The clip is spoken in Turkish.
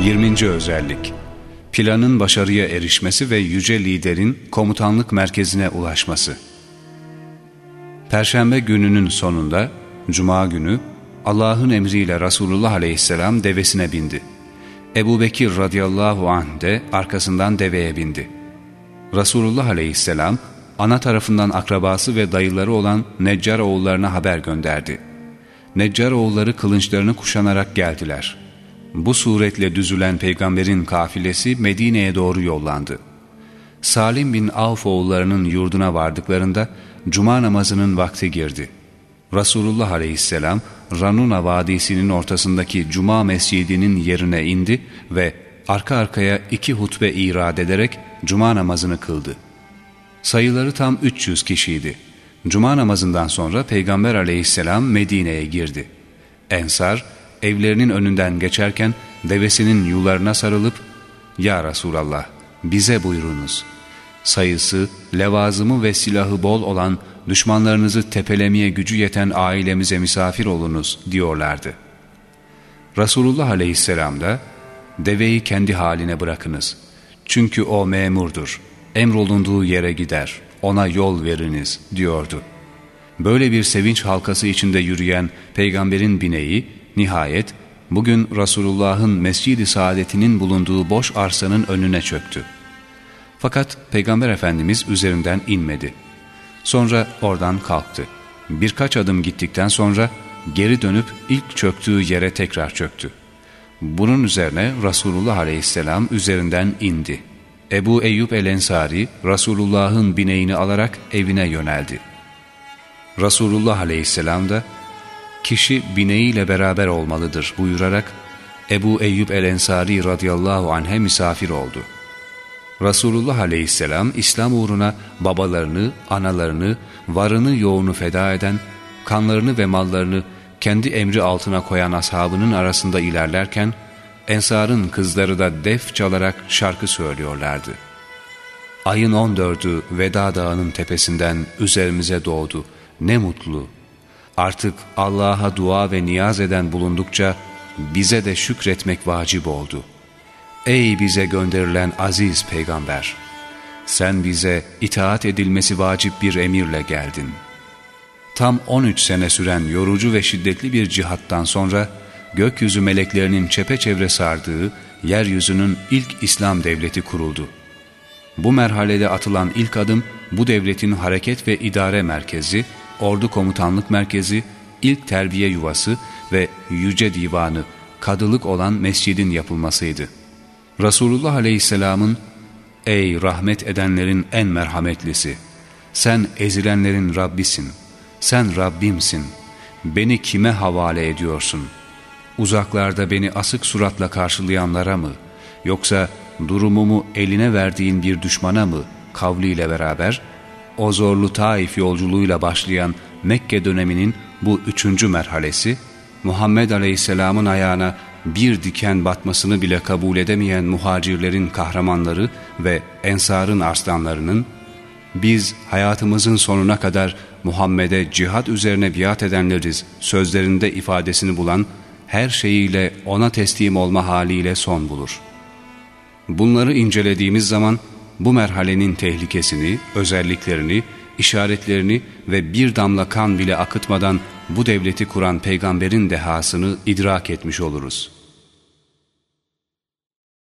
Yirminci özellik Planın başarıya erişmesi ve yüce liderin komutanlık merkezine ulaşması. Perşembe gününün sonunda, Cuma günü, Allah'ın emriyle Resulullah aleyhisselam devesine bindi. Ebu Bekir radıyallahu anh de arkasından deveye bindi. Resulullah aleyhisselam, ana tarafından akrabası ve dayıları olan Neccar oğullarına haber gönderdi. Neccar oğulları kılınçlarını kuşanarak geldiler. Bu suretle düzülen peygamberin kafilesi Medine'ye doğru yollandı. Salim bin Avf oğullarının yurduna vardıklarında cuma namazının vakti girdi. Resulullah aleyhisselam Ranuna Vadisi'nin ortasındaki cuma mescidinin yerine indi ve arka arkaya iki hutbe irad ederek cuma namazını kıldı. Sayıları tam 300 kişiydi. Cuma namazından sonra Peygamber aleyhisselam Medine'ye girdi. Ensar evlerinin önünden geçerken devesinin yularına sarılıp ''Ya Resulallah bize buyurunuz. Sayısı, levazımı ve silahı bol olan düşmanlarınızı tepelemeye gücü yeten ailemize misafir olunuz.'' diyorlardı. Resulullah aleyhisselam da ''Deveyi kendi haline bırakınız. Çünkü o memurdur. Emrolunduğu yere gider. Ona yol veriniz.'' diyordu. Böyle bir sevinç halkası içinde yürüyen peygamberin bineği Nihayet bugün Resulullah'ın Mescid-i Saadetinin bulunduğu boş arsanın önüne çöktü. Fakat Peygamber Efendimiz üzerinden inmedi. Sonra oradan kalktı. Birkaç adım gittikten sonra geri dönüp ilk çöktüğü yere tekrar çöktü. Bunun üzerine Resulullah Aleyhisselam üzerinden indi. Ebu Eyyub el-Ensari Resulullah'ın bineğini alarak evine yöneldi. Resulullah Aleyhisselam da kişi bineğiyle beraber olmalıdır buyurarak Ebu Eyyub el-Ensari radıyallahu anh'e misafir oldu. Resulullah aleyhisselam İslam uğruna babalarını, analarını, varını yoğunu feda eden, kanlarını ve mallarını kendi emri altına koyan ashabının arasında ilerlerken, Ensar'ın kızları da def çalarak şarkı söylüyorlardı. Ayın on dördü Veda Dağı'nın tepesinden üzerimize doğdu. Ne mutlu, Artık Allah'a dua ve niyaz eden bulundukça bize de şükretmek vacip oldu. Ey bize gönderilen aziz peygamber! Sen bize itaat edilmesi vacip bir emirle geldin. Tam 13 sene süren yorucu ve şiddetli bir cihattan sonra gökyüzü meleklerinin çepeçevre sardığı yeryüzünün ilk İslam devleti kuruldu. Bu merhalede atılan ilk adım bu devletin hareket ve idare merkezi ordu komutanlık merkezi, ilk terbiye yuvası ve yüce divanı, kadılık olan mescidin yapılmasıydı. Resulullah Aleyhisselam'ın, Ey rahmet edenlerin en merhametlisi! Sen ezilenlerin Rabbisin, sen Rabbimsin, beni kime havale ediyorsun? Uzaklarda beni asık suratla karşılayanlara mı, yoksa durumumu eline verdiğin bir düşmana mı kavliyle beraber, o zorlu Taif yolculuğuyla başlayan Mekke döneminin bu üçüncü merhalesi, Muhammed Aleyhisselam'ın ayağına bir diken batmasını bile kabul edemeyen muhacirlerin kahramanları ve ensarın arslanlarının, biz hayatımızın sonuna kadar Muhammed'e cihat üzerine biat edenleriz sözlerinde ifadesini bulan her şeyiyle ona teslim olma haliyle son bulur. Bunları incelediğimiz zaman bu merhalenin tehlikesini, özelliklerini, işaretlerini ve bir damla kan bile akıtmadan bu devleti kuran peygamberin dehasını idrak etmiş oluruz.''